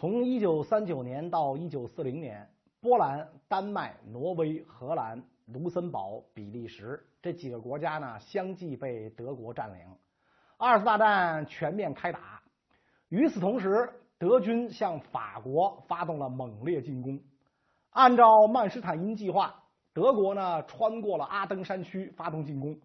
从一九三九年到一九四零年，波兰、丹麦、挪威、荷兰、卢森堡、比利时这几个国家呢，相继被德国占领。二次大战全面开打。与此同时，德军向法国发动了猛烈进攻。按照曼施坦因计划，德国呢穿过了阿登山区发动进攻。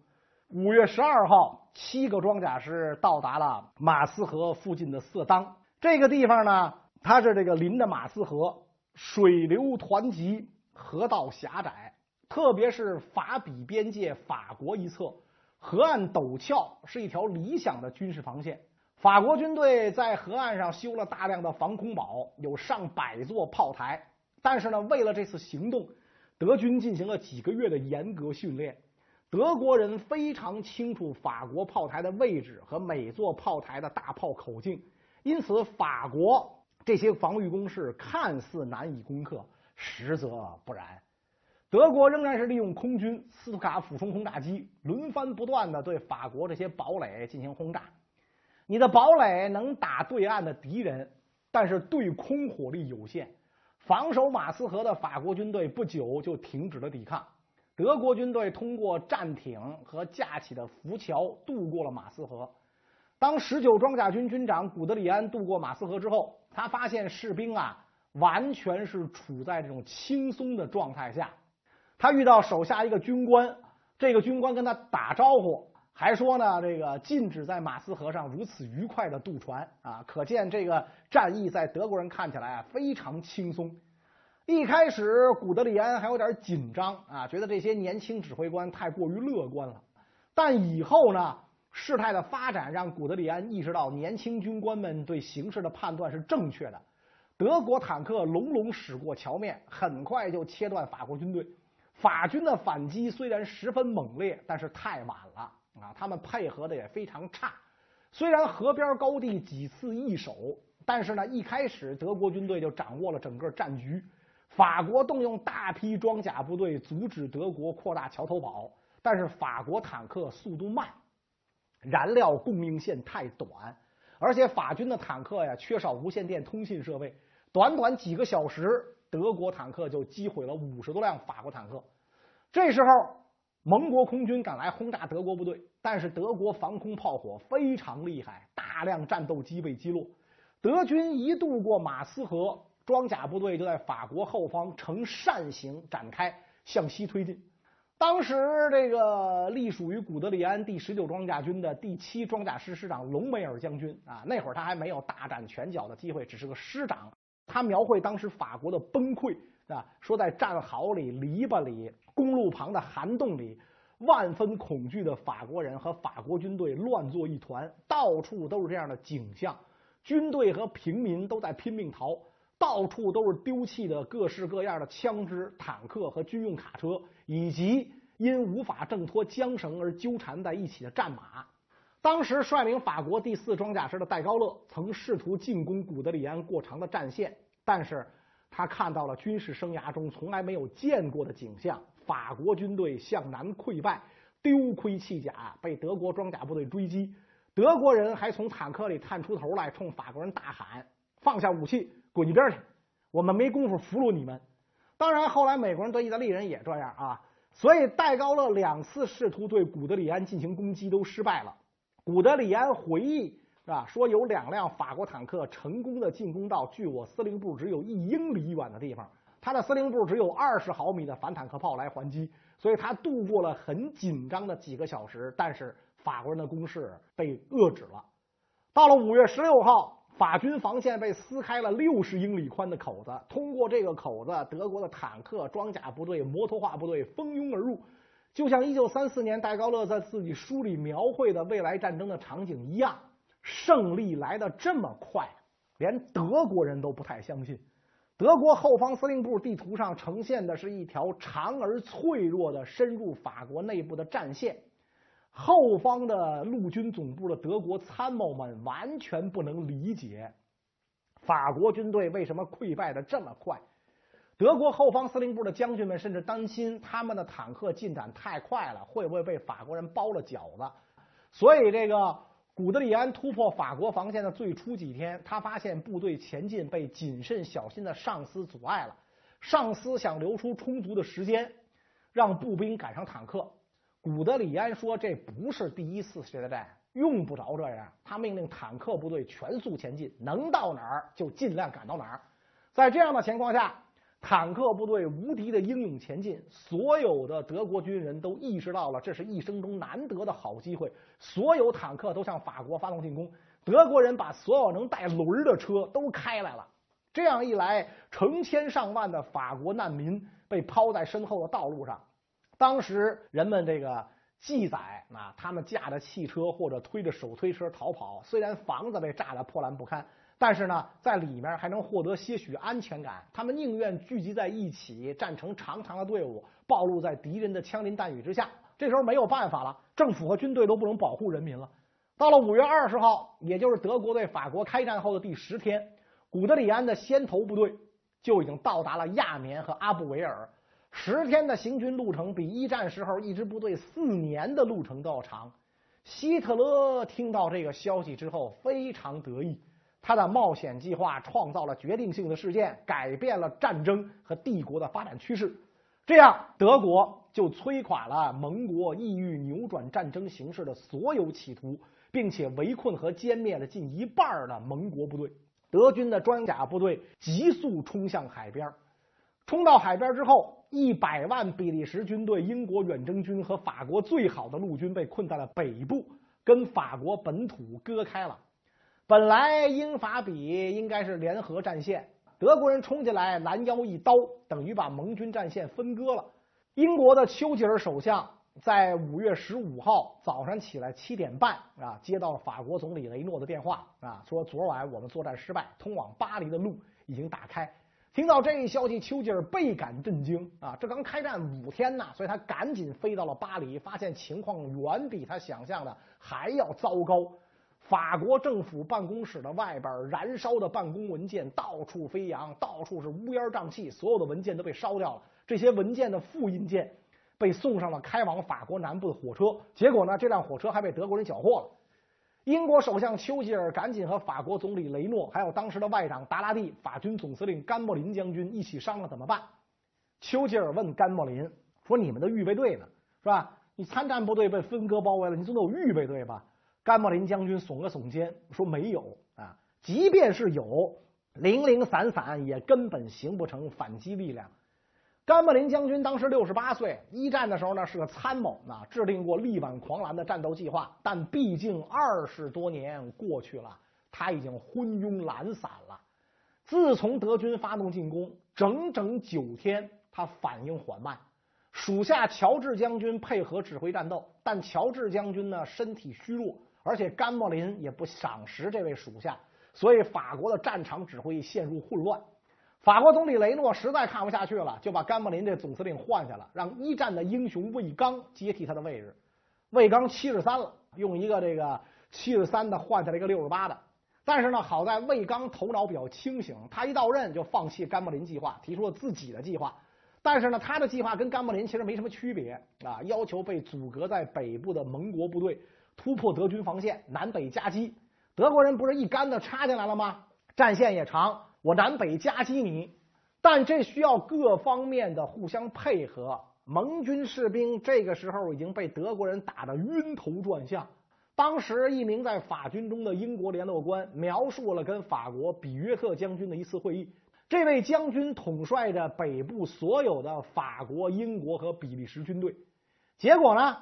五月十二号，七个装甲师到达了马斯河附近的色当这个地方呢。它是这个临着马斯河，水流湍急，河道狭窄，特别是法比边界法国一侧，河岸陡峭，是一条理想的军事防线。法国军队在河岸上修了大量的防空堡，有上百座炮台。但是呢，为了这次行动，德军进行了几个月的严格训练。德国人非常清楚法国炮台的位置和每座炮台的大炮口径，因此法国。这些防御工事看似难以攻克，实则不然。德国仍然是利用空军斯图卡俯冲轰炸机轮番不断的对法国这些堡垒进行轰炸。你的堡垒能打对岸的敌人，但是对空火力有限。防守马斯河的法国军队不久就停止了抵抗。德国军队通过战艇和架起的浮桥渡过了马斯河。当十九装甲军军长古德里安渡过马斯河之后。他发现士兵啊，完全是处在这种轻松的状态下。他遇到手下一个军官，这个军官跟他打招呼，还说呢，这个禁止在马斯河上如此愉快的渡船啊。可见这个战役在德国人看起来啊非常轻松。一开始，古德里安还有点紧张啊，觉得这些年轻指挥官太过于乐观了。但以后呢？事态的发展让古德里安意识到，年轻军官们对形势的判断是正确的。德国坦克隆隆驶过桥面，很快就切断法国军队。法军的反击虽然十分猛烈，但是太晚了啊！他们配合的也非常差。虽然河边高地几次易手，但是呢，一开始德国军队就掌握了整个战局。法国动用大批装甲部队阻止德国扩大桥头堡，但是法国坦克速度慢。燃料供应线太短，而且法军的坦克呀缺少无线电通信设备，短短几个小时，德国坦克就击毁了五十多辆法国坦克。这时候，盟国空军赶来轰炸德国部队，但是德国防空炮火非常厉害，大量战斗机被击落。德军一渡过马斯河，装甲部队就在法国后方呈扇形展开，向西推进。当时，这个隶属于古德里安第十九装甲军的第七装甲师师长隆美尔将军啊，那会儿他还没有大展拳脚的机会，只是个师长。他描绘当时法国的崩溃啊，说在战壕里、篱笆里、公路旁的涵洞里，万分恐惧的法国人和法国军队乱作一团，到处都是这样的景象，军队和平民都在拼命逃。到处都是丢弃的各式各样的枪支、坦克和军用卡车，以及因无法挣脱缰绳而纠缠在一起的战马。当时率领法国第四装甲师的戴高乐曾试图进攻古德里安过长的战线，但是他看到了军事生涯中从来没有见过的景象：法国军队向南溃败，丢盔弃甲，被德国装甲部队追击。德国人还从坦克里探出头来，冲法国人大喊：“放下武器！”滚一边去！我们没工夫俘虏你们。当然，后来美国人对意大利人也这样啊。所以戴高乐两次试图对古德里安进行攻击都失败了。古德里安回忆是吧？说有两辆法国坦克成功的进攻到距我司令部只有一英里远的地方，他的司令部只有二十毫米的反坦克炮来还击，所以他度过了很紧张的几个小时。但是法国人的攻势被遏制了。到了五月十六号。法军防线被撕开了六十英里宽的口子，通过这个口子，德国的坦克、装甲部队、摩托化部队蜂拥而入，就像一九三四年戴高乐在自己书里描绘的未来战争的场景一样。胜利来的这么快，连德国人都不太相信。德国后方司令部地图上呈现的是一条长而脆弱的深入法国内部的战线。后方的陆军总部的德国参谋们完全不能理解法国军队为什么溃败的这么快。德国后方司令部的将军们甚至担心他们的坦克进展太快了，会不会被法国人包了饺子？所以，这个古德里安突破法国防线的最初几天，他发现部队前进被谨慎小心的上司阻碍了。上司想留出充足的时间，让步兵赶上坦克。古德里安说：“这不是第一次世界大战，用不着这样。”他命令坦克部队全速前进，能到哪儿就尽量赶到哪儿。在这样的情况下，坦克部队无敌的英勇前进，所有的德国军人都意识到了这是一生中难得的好机会。所有坦克都向法国发动进攻，德国人把所有能带轮的车都开来了。这样一来，成千上万的法国难民被抛在身后的道路上。当时人们这个记载啊，他们驾着汽车或者推着手推车逃跑，虽然房子被炸得破烂不堪，但是呢，在里面还能获得些许安全感。他们宁愿聚集在一起，站成长长的队伍，暴露在敌人的枪林弹雨之下。这时候没有办法了，政府和军队都不能保护人民了。到了五月二十号，也就是德国对法国开战后的第十天，古德里安的先头部队就已经到达了亚眠和阿布维尔。十天的行军路程比一战时候一支部队四年的路程都要长。希特勒听到这个消息之后非常得意，他的冒险计划创造了决定性的事件，改变了战争和帝国的发展趋势。这样，德国就摧垮了盟国意欲扭转战争形势的所有企图，并且围困和歼灭了近一半的盟国部队。德军的装甲部队急速冲向海边，冲到海边之后。一百万比利时军队、英国远征军和法国最好的陆军被困在了北部，跟法国本土割开了。本来英法比应该是联合战线，德国人冲进来拦腰一刀，等于把盟军战线分割了。英国的丘吉尔首相在五月十五号早上起来七点半啊，接到了法国总理雷诺的电话啊，说昨晚我们作战失败，通往巴黎的路已经打开。听到这一消息，丘吉尔倍感震惊啊！这刚开战五天呐，所以他赶紧飞到了巴黎，发现情况远比他想象的还要糟糕。法国政府办公室的外边，燃烧的办公文件到处飞扬，到处是乌烟瘴气，所有的文件都被烧掉了。这些文件的复印件被送上了开往法国南部的火车，结果呢，这辆火车还被德国人缴获了。英国首相丘吉尔赶紧和法国总理雷诺，还有当时的外长达拉蒂、法军总司令甘莫林将军一起商量怎么办。丘吉尔问甘莫林说：“你们的预备队呢？是吧？你参战部队被分割包围了，你总得有预备队吧？”甘莫林将军耸了耸肩说：“没有啊，即便是有，零零散散也根本形不成反击力量。”甘莫林将军当时六十八岁，一战的时候呢是个参谋啊，制定过力挽狂澜的战斗计划。但毕竟二十多年过去了，他已经昏庸懒散了。自从德军发动进攻，整整九天，他反应缓慢。属下乔治将军配合指挥战斗，但乔治将军呢身体虚弱，而且甘莫林也不赏识这位属下，所以法国的战场指挥陷入混乱。法国总理雷诺实在看不下去了，就把甘莫林这总司令换下了，让一战的英雄魏刚接替他的位置。魏刚七十三了，用一个这个七十三的换下了一个六十八的。但是呢，好在魏刚头脑比较清醒，他一到任就放弃甘莫林计划，提出了自己的计划。但是呢，他的计划跟甘莫林其实没什么区别啊，要求被阻隔在北部的盟国部队突破德军防线，南北夹击。德国人不是一竿子插进来了吗？战线也长。我南北夹击你，但这需要各方面的互相配合。盟军士兵这个时候已经被德国人打得晕头转向。当时，一名在法军中的英国联络官描述了跟法国比约特将军的一次会议。这位将军统帅着北部所有的法国、英国和比利时军队。结果呢，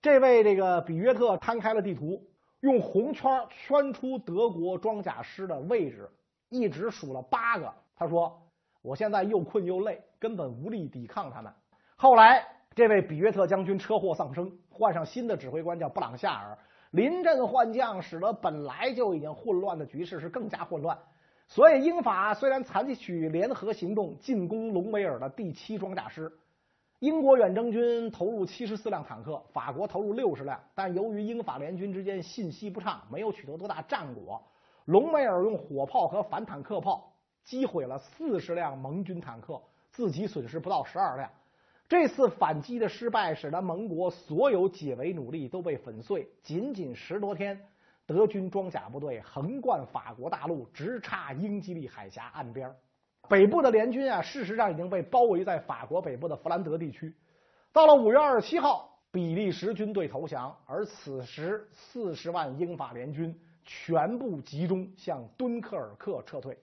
这位这个比约特摊开了地图，用红圈圈出德国装甲师的位置。一直数了八个，他说：“我现在又困又累，根本无力抵抗他们。”后来，这位比约特将军车祸丧生，换上新的指挥官叫布朗夏尔，临阵换将，使得本来就已经混乱的局势是更加混乱。所以，英法虽然采取联合行动进攻隆维尔的第七装甲师，英国远征军投入七十四辆坦克，法国投入六十辆，但由于英法联军之间信息不畅，没有取得多大战果。隆美尔用火炮和反坦克炮击毁了四十辆盟军坦克，自己损失不到十二辆。这次反击的失败，使得盟国所有解围努力都被粉碎。仅仅十多天，德军装甲部队横贯法国大陆，直插英吉利海峡岸边。北部的联军啊，事实上已经被包围在法国北部的弗兰德地区。到了五月二十七号，比利时军队投降，而此时四十万英法联军全部集中向敦刻尔克撤退。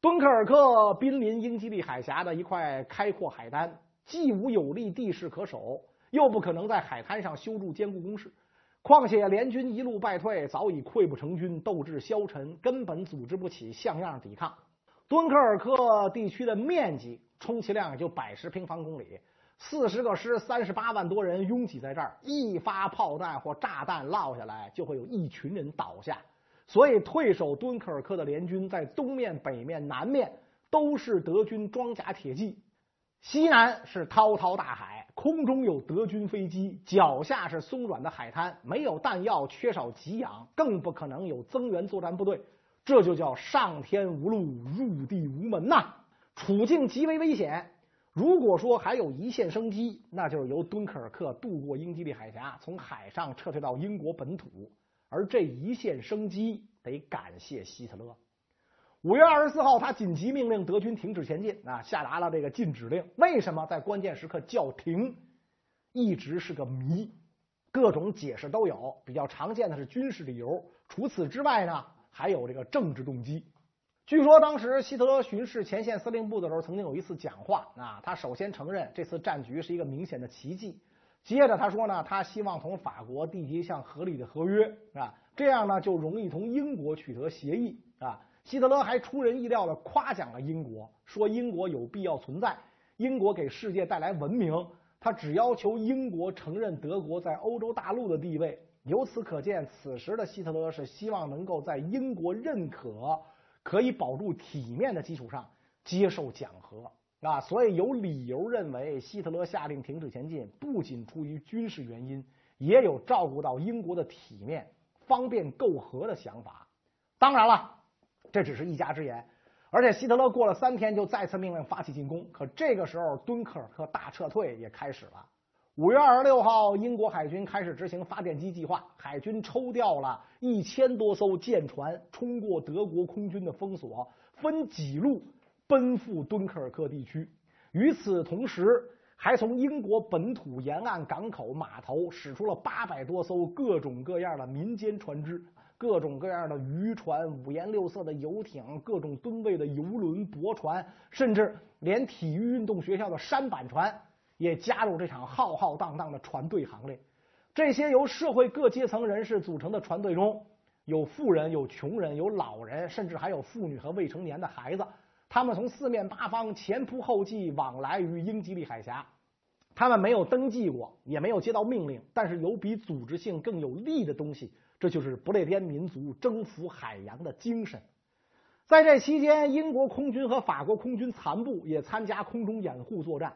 敦刻尔克濒临英吉利海峡的一块开阔海滩，既无有利地势可守，又不可能在海滩上修筑坚固工事。况且联军一路败退，早已溃不成军，斗志消沉，根本组织不起像样抵抗。敦刻尔克地区的面积充其量也就百十平方公里，四十个师，三十八万多人拥挤在这儿，一发炮弹或炸弹落下来，就会有一群人倒下。所以，退守敦刻尔克的联军在东面、北面、南面都是德军装甲铁骑，西南是滔滔大海，空中有德军飞机，脚下是松软的海滩，没有弹药，缺少给养，更不可能有增援作战部队。这就叫上天无路，入地无门呐，处境极为危险。如果说还有一线生机，那就是由敦刻尔克渡过英吉利海峡，从海上撤退到英国本土。而这一线生机，得感谢希特勒。五月二十四号，他紧急命令德军停止前进，啊，下达了这个禁止令。为什么在关键时刻叫停，一直是个谜，各种解释都有。比较常见的是军事理由，除此之外呢？还有这个政治动机。据说当时希特勒巡视前线司令部的时候，曾经有一次讲话啊，他首先承认这次战局是一个明显的奇迹。接着他说呢，他希望同法国缔结一项合理的合约啊，这样呢就容易同英国取得协议啊。希特勒还出人意料的夸奖了英国，说英国有必要存在，英国给世界带来文明。他只要求英国承认德国在欧洲大陆的地位。由此可见，此时的希特勒是希望能够在英国认可、可以保住体面的基础上接受讲和啊，所以有理由认为，希特勒下令停止前进，不仅出于军事原因，也有照顾到英国的体面、方便媾和的想法。当然了，这只是一家之言。而且，希特勒过了三天就再次命令发起进攻，可这个时候，敦刻尔克大撤退也开始了。五月二十六号，英国海军开始执行发电机计划，海军抽调了一千多艘舰船，冲过德国空军的封锁，分几路奔赴敦刻尔克地区。与此同时，还从英国本土沿岸港口码头驶出了八百多艘各种各样的民间船只，各种各样的渔船、五颜六色的游艇、各种吨位的游轮、驳船，甚至连体育运动学校的舢板船。也加入这场浩浩荡荡的船队行列。这些由社会各阶层人士组成的船队中，有富人，有穷人，有老人，甚至还有妇女和未成年的孩子。他们从四面八方前仆后继往来于英吉利海峡。他们没有登记过，也没有接到命令，但是有比组织性更有利的东西，这就是不列颠民族征服海洋的精神。在这期间，英国空军和法国空军残部也参加空中掩护作战。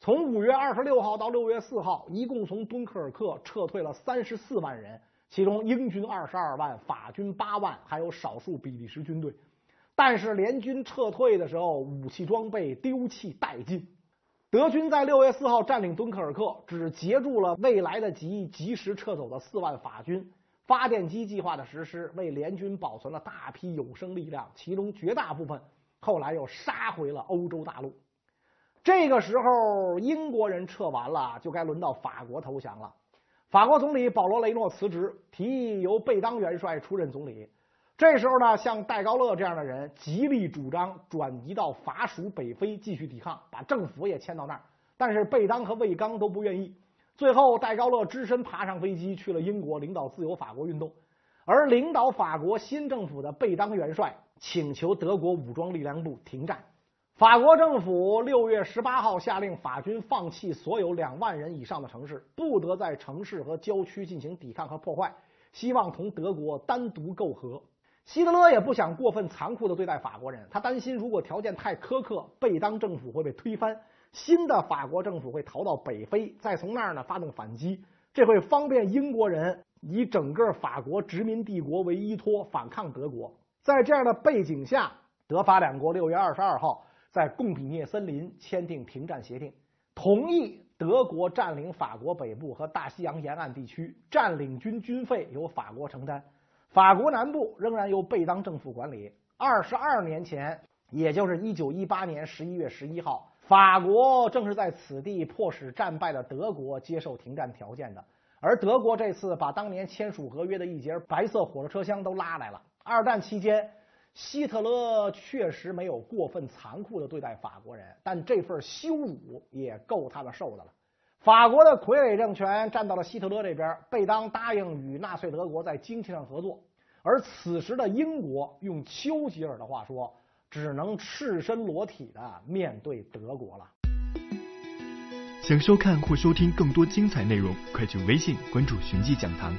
从五月二十六号到六月四号，一共从敦刻尔克撤退了三十四万人，其中英军二十二万，法军八万，还有少数比利时军队。但是联军撤退的时候，武器装备丢弃殆尽。德军在六月四号占领敦刻尔克，只截住了未来得及及时撤走的四万法军。发电机计划的实施，为联军保存了大批有生力量，其中绝大部分后来又杀回了欧洲大陆。这个时候，英国人撤完了，就该轮到法国投降了。法国总理保罗·雷诺辞职，提议由贝当元帅出任总理。这时候呢，像戴高乐这样的人极力主张转移到法属北非继续抵抗，把政府也迁到那儿。但是贝当和魏刚都不愿意。最后，戴高乐只身爬上飞机去了英国，领导自由法国运动。而领导法国新政府的贝当元帅请求德国武装力量部停战。法国政府六月十八号下令法军放弃所有两万人以上的城市，不得在城市和郊区进行抵抗和破坏，希望同德国单独媾和。希特勒也不想过分残酷的对待法国人，他担心如果条件太苛刻，贝当政府会被推翻，新的法国政府会逃到北非，再从那儿呢发动反击，这会方便英国人以整个法国殖民帝国为依托反抗德国。在这样的背景下，德法两国六月二十二号。在贡比涅森林签订停战协定，同意德国占领法国北部和大西洋沿岸地区，占领军军费由法国承担。法国南部仍然由贝当政府管理。二十二年前，也就是一九一八年十一月十一号，法国正是在此地迫使战败的德国接受停战条件的。而德国这次把当年签署合约的一节白色火车车厢都拉来了。二战期间，希特勒确实没有过分残酷的对待法国人，但这份羞辱也够他们受的了。法国的傀儡政权站到了希特勒这边，贝当答应与纳粹德国在经济上合作，而此时的英国，用丘吉尔的话说，只能赤身裸体的面对德国了。想收看或收听更多精彩内容，快去微信关注“寻迹讲堂”。